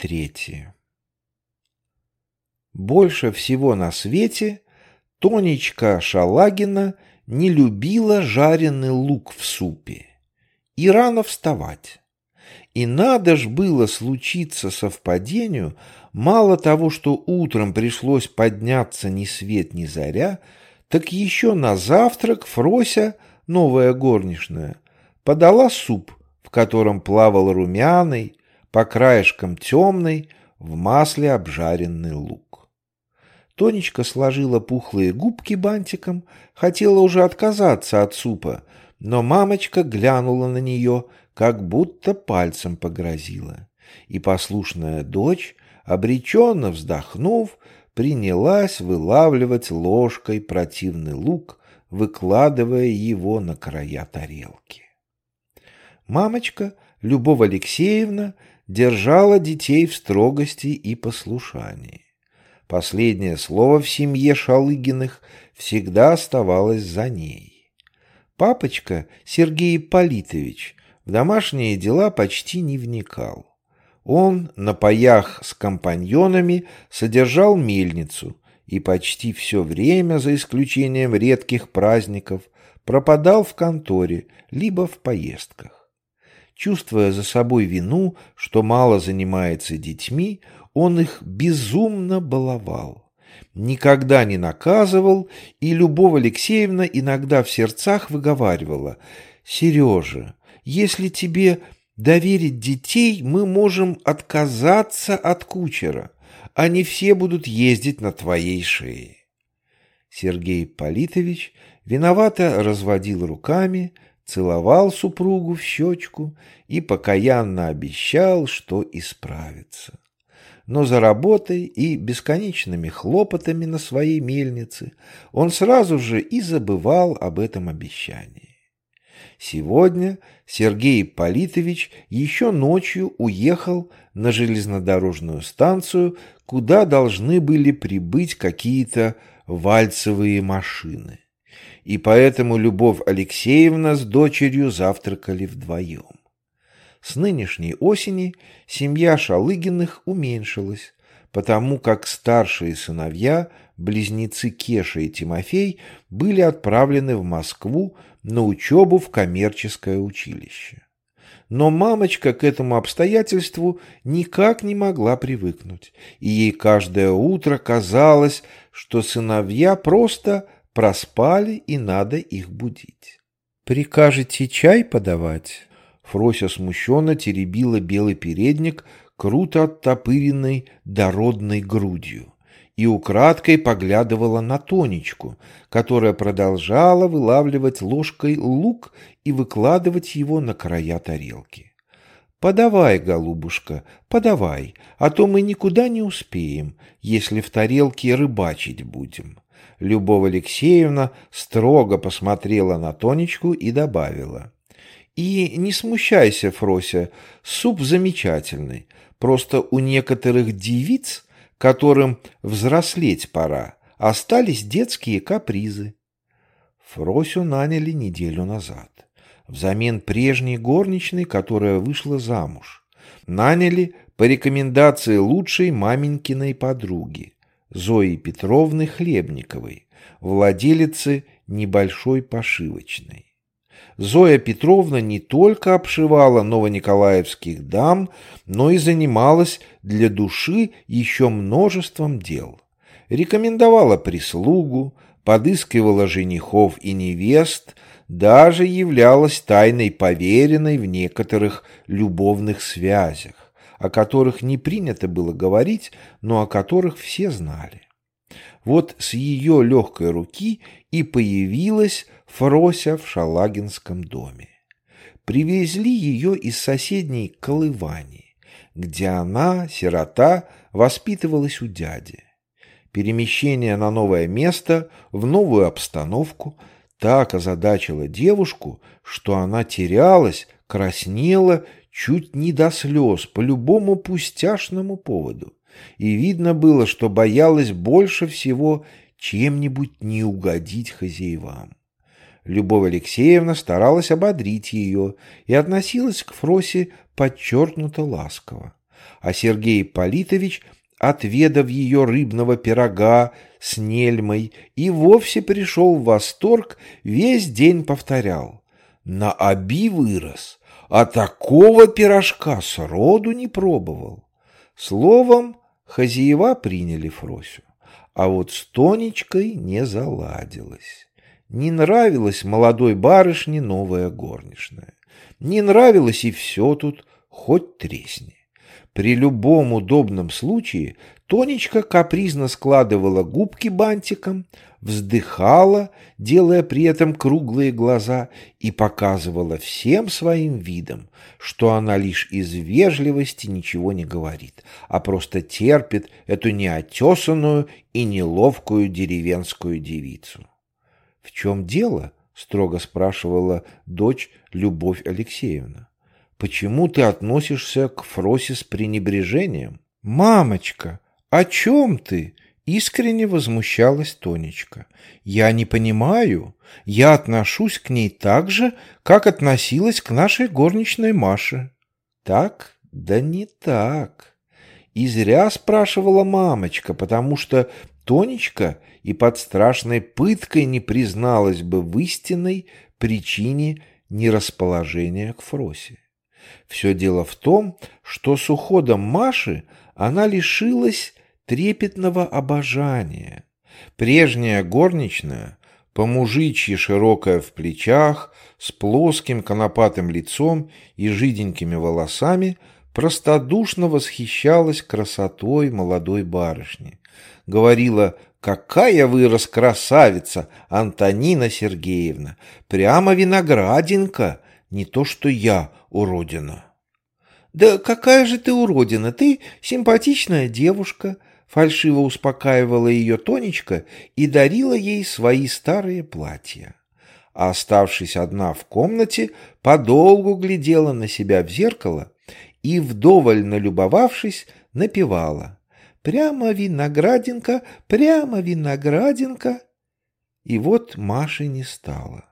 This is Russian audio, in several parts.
третье. Больше всего на свете Тонечка Шалагина не любила жареный лук в супе и рано вставать. И надо ж было случиться совпадению, мало того, что утром пришлось подняться ни свет ни заря, так еще на завтрак Фрося, новая горничная, подала суп, в котором плавал румяный, по краешкам темный, в масле обжаренный лук. Тонечка сложила пухлые губки бантиком, хотела уже отказаться от супа, но мамочка глянула на нее, как будто пальцем погрозила. И послушная дочь, обреченно вздохнув, принялась вылавливать ложкой противный лук, выкладывая его на края тарелки. Мамочка, Любовь Алексеевна, держала детей в строгости и послушании. Последнее слово в семье Шалыгиных всегда оставалось за ней. Папочка Сергей Политович в домашние дела почти не вникал. Он на паях с компаньонами содержал мельницу и почти все время, за исключением редких праздников, пропадал в конторе либо в поездках. Чувствуя за собой вину, что мало занимается детьми, он их безумно баловал. Никогда не наказывал, и Любовь Алексеевна иногда в сердцах выговаривала «Сережа, если тебе доверить детей, мы можем отказаться от кучера, они все будут ездить на твоей шее». Сергей Политович виновато разводил руками, целовал супругу в щечку и покаянно обещал, что исправится. Но за работой и бесконечными хлопотами на своей мельнице он сразу же и забывал об этом обещании. Сегодня Сергей Политович еще ночью уехал на железнодорожную станцию, куда должны были прибыть какие-то вальцевые машины и поэтому Любовь Алексеевна с дочерью завтракали вдвоем. С нынешней осени семья Шалыгиных уменьшилась, потому как старшие сыновья, близнецы Кеша и Тимофей, были отправлены в Москву на учебу в коммерческое училище. Но мамочка к этому обстоятельству никак не могла привыкнуть, и ей каждое утро казалось, что сыновья просто Проспали, и надо их будить. «Прикажете чай подавать?» Фрося смущенно теребила белый передник, круто оттопыренной дородной грудью, и украдкой поглядывала на Тонечку, которая продолжала вылавливать ложкой лук и выкладывать его на края тарелки. «Подавай, голубушка, подавай, а то мы никуда не успеем, если в тарелке рыбачить будем». Любовь Алексеевна строго посмотрела на Тонечку и добавила. «И не смущайся, Фрося, суп замечательный. Просто у некоторых девиц, которым взрослеть пора, остались детские капризы». Фросю наняли неделю назад. Взамен прежней горничной, которая вышла замуж. Наняли по рекомендации лучшей маменькиной подруги. Зои Петровны Хлебниковой, владелицы небольшой пошивочной. Зоя Петровна не только обшивала новониколаевских дам, но и занималась для души еще множеством дел. Рекомендовала прислугу, подыскивала женихов и невест, даже являлась тайной поверенной в некоторых любовных связях о которых не принято было говорить, но о которых все знали. Вот с ее легкой руки и появилась Фрося в Шалагинском доме. Привезли ее из соседней Колывани, где она, сирота, воспитывалась у дяди. Перемещение на новое место, в новую обстановку так озадачило девушку, что она терялась, краснела чуть не до слез по любому пустяшному поводу, и видно было, что боялась больше всего чем-нибудь не угодить хозяевам. Любовь Алексеевна старалась ободрить ее и относилась к Фросе подчеркнуто ласково. а Сергей Политович, отведав ее рыбного пирога с нельмой, и вовсе пришел в восторг, весь день повторял. На оби вырос, а такого пирожка сроду не пробовал. Словом, хозяева приняли Фросю, а вот с Тонечкой не заладилось. Не нравилась молодой барышне новая горничная. Не нравилось и все тут, хоть тресни. При любом удобном случае Тонечка капризно складывала губки бантиком, вздыхала, делая при этом круглые глаза, и показывала всем своим видом, что она лишь из вежливости ничего не говорит, а просто терпит эту неотесанную и неловкую деревенскую девицу. «В чем дело?» — строго спрашивала дочь Любовь Алексеевна. «Почему ты относишься к Фросе с пренебрежением?» «Мамочка, о чем ты?» — искренне возмущалась Тонечка. «Я не понимаю. Я отношусь к ней так же, как относилась к нашей горничной Маше». «Так? Да не так». И зря спрашивала мамочка, потому что Тонечка и под страшной пыткой не призналась бы в истинной причине нерасположения к Фросе. Все дело в том, что с уходом Маши она лишилась трепетного обожания. Прежняя горничная, по-мужичьи широкая в плечах, с плоским конопатым лицом и жиденькими волосами, простодушно восхищалась красотой молодой барышни. Говорила Какая вырос красавица, Антонина Сергеевна! Прямо виноградинка, не то что я, уродина. Да какая же ты уродина, ты симпатичная девушка, фальшиво успокаивала ее Тонечка и дарила ей свои старые платья. А оставшись одна в комнате, подолгу глядела на себя в зеркало и, вдоволь налюбовавшись, напевала — Прямо виноградинка, прямо виноградинка. И вот Маши не стало,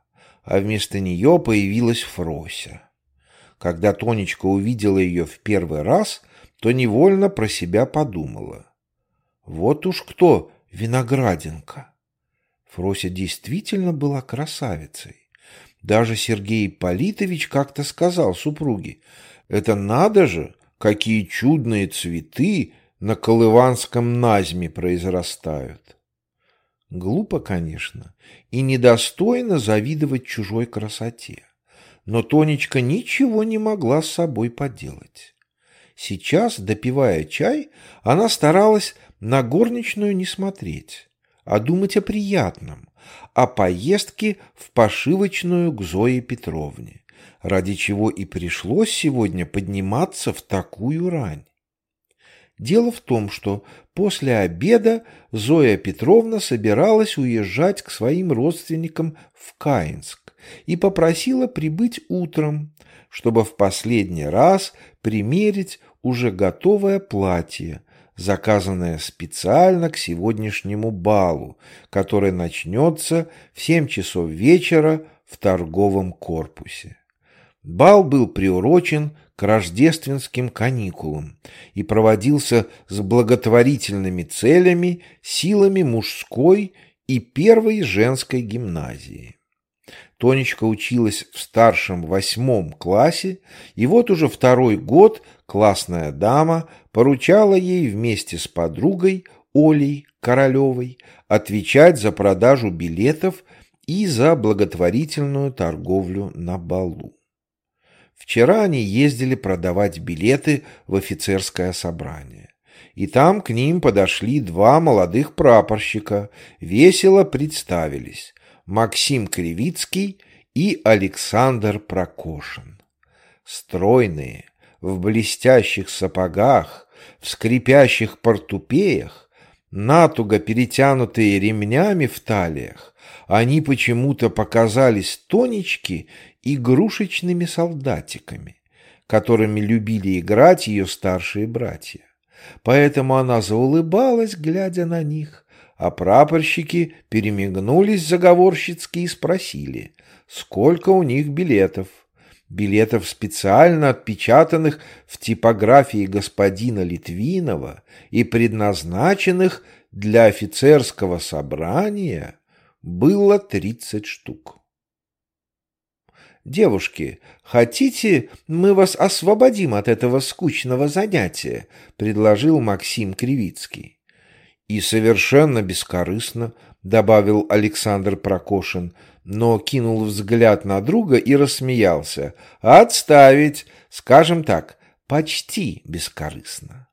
а вместо нее появилась Фрося. Когда Тонечка увидела ее в первый раз, то невольно про себя подумала. Вот уж кто виноградинка. Фрося действительно была красавицей. Даже Сергей Политович как-то сказал супруге, «Это надо же, какие чудные цветы на колыванском назьме произрастают. Глупо, конечно, и недостойно завидовать чужой красоте. Но Тонечка ничего не могла с собой поделать. Сейчас, допивая чай, она старалась на горничную не смотреть, а думать о приятном, о поездке в пошивочную к Зое Петровне, ради чего и пришлось сегодня подниматься в такую рань. Дело в том, что после обеда Зоя Петровна собиралась уезжать к своим родственникам в Каинск и попросила прибыть утром, чтобы в последний раз примерить уже готовое платье, заказанное специально к сегодняшнему балу, который начнется в семь часов вечера в торговом корпусе. Бал был приурочен к рождественским каникулам и проводился с благотворительными целями силами мужской и первой женской гимназии. Тонечка училась в старшем восьмом классе, и вот уже второй год классная дама поручала ей вместе с подругой Олей Королевой отвечать за продажу билетов и за благотворительную торговлю на балу. Вчера они ездили продавать билеты в офицерское собрание. И там к ним подошли два молодых прапорщика, весело представились Максим Кривицкий и Александр Прокошин. Стройные, в блестящих сапогах, в скрипящих портупеях, натуго перетянутые ремнями в талиях, они почему-то показались тонечки игрушечными солдатиками, которыми любили играть ее старшие братья. Поэтому она заулыбалась, глядя на них, а прапорщики перемигнулись заговорщицки и спросили, сколько у них билетов. билетов, специально отпечатанных в типографии господина Литвинова и предназначенных для офицерского собрания, было тридцать штук. «Девушки, хотите, мы вас освободим от этого скучного занятия?» — предложил Максим Кривицкий. «И совершенно бескорыстно», — добавил Александр Прокошин, но кинул взгляд на друга и рассмеялся. «Отставить! Скажем так, почти бескорыстно.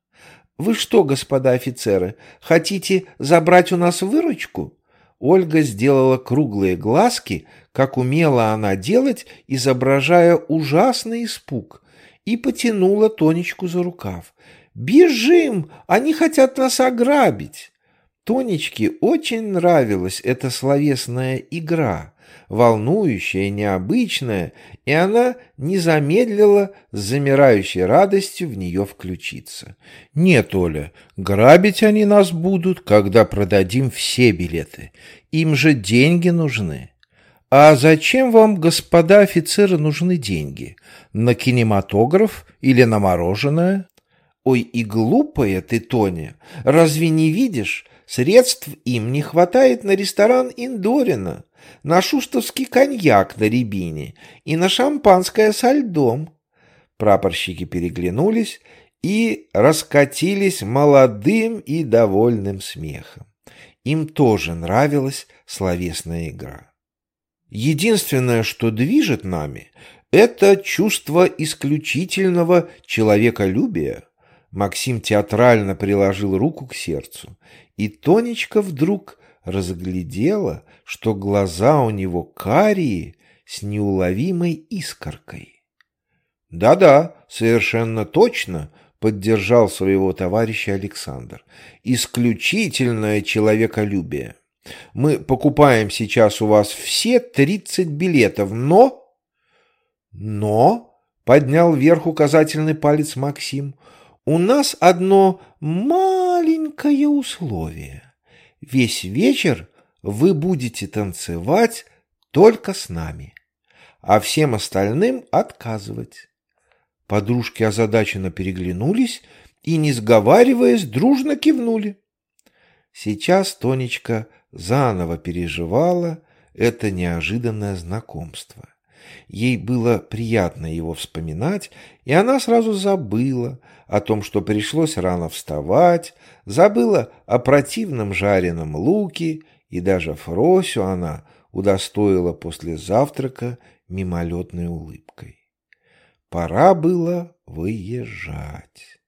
Вы что, господа офицеры, хотите забрать у нас выручку?» Ольга сделала круглые глазки, как умела она делать, изображая ужасный испуг, и потянула Тонечку за рукав. «Бежим! Они хотят нас ограбить!» Тонечке очень нравилась эта словесная игра, волнующая, необычная, и она не замедлила с замирающей радостью в нее включиться. «Нет, Оля, грабить они нас будут, когда продадим все билеты. Им же деньги нужны». «А зачем вам, господа офицеры, нужны деньги? На кинематограф или на мороженое?» «Ой, и глупая ты, Тоня! Разве не видишь? Средств им не хватает на ресторан Индорина, на шустовский коньяк на рябине и на шампанское со льдом». Прапорщики переглянулись и раскатились молодым и довольным смехом. Им тоже нравилась словесная игра. Единственное, что движет нами, это чувство исключительного человеколюбия. Максим театрально приложил руку к сердцу, и Тонечка вдруг разглядела, что глаза у него карие с неуловимой искоркой. «Да-да, совершенно точно», — поддержал своего товарища Александр. «Исключительное человеколюбие». Мы покупаем сейчас у вас все 30 билетов, но... Но, поднял вверх указательный палец Максим, у нас одно маленькое условие. Весь вечер вы будете танцевать только с нами, а всем остальным отказывать. Подружки озадаченно переглянулись и, не сговариваясь, дружно кивнули. Сейчас Тонечка заново переживала это неожиданное знакомство. Ей было приятно его вспоминать, и она сразу забыла о том, что пришлось рано вставать, забыла о противном жареном луке, и даже Фросю она удостоила после завтрака мимолетной улыбкой. Пора было выезжать.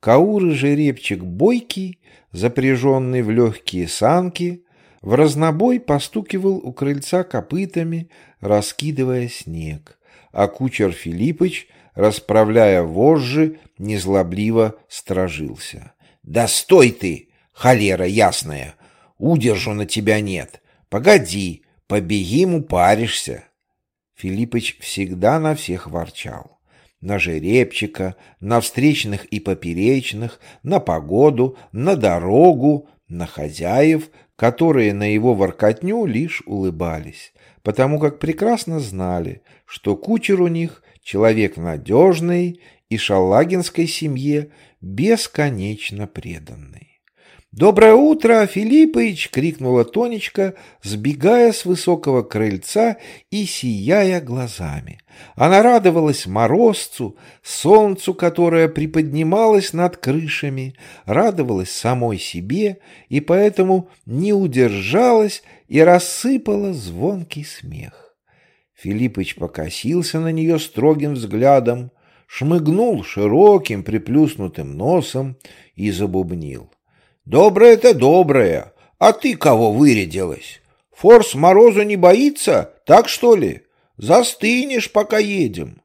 Каур и жеребчик бойкий, запряженный в легкие санки, в разнобой постукивал у крыльца копытами, раскидывая снег, а кучер Филиппыч, расправляя вожжи, незлобливо стражился. «Да стой ты, холера ясная! Удержу на тебя нет! Погоди, побегим, упаришься!» Филиппыч всегда на всех ворчал на жеребчика, на встречных и поперечных, на погоду, на дорогу, на хозяев, которые на его воркотню лишь улыбались, потому как прекрасно знали, что кучер у них человек надежный и шалагинской семье бесконечно преданный. «Доброе утро, Филиппыч!» — крикнула Тонечка, сбегая с высокого крыльца и сияя глазами. Она радовалась морозцу, солнцу, которое приподнималось над крышами, радовалась самой себе и поэтому не удержалась и рассыпала звонкий смех. Филиппыч покосился на нее строгим взглядом, шмыгнул широким приплюснутым носом и забубнил. Доброе-то доброе, а ты кого вырядилась? Форс морозу не боится, так что ли? Застынешь, пока едем.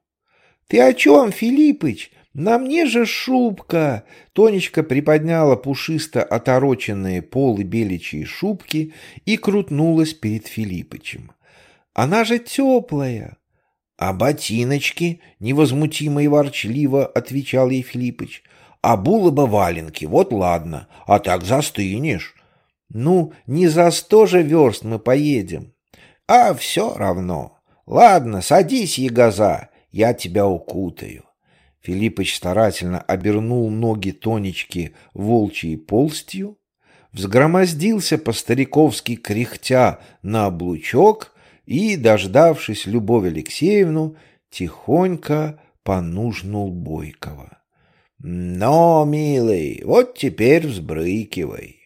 Ты о чем, Филиппыч? На мне же шубка. Тонечка приподняла пушисто отороченные полы беличьей шубки и крутнулась перед Филиппычем. Она же теплая. А ботиночки, невозмутимо и ворчливо отвечал ей Филиппыч. А было бы валенки, вот ладно, а так застынешь. Ну, не за сто же верст мы поедем. А все равно. Ладно, садись, ягоза, я тебя укутаю. Филиппыч старательно обернул ноги Тонечки волчьей полстью, взгромоздился по-стариковски кряхтя на облучок и, дождавшись Любовь Алексеевну, тихонько понужнул Бойкова. «Но, милый, вот теперь взбрыкивай».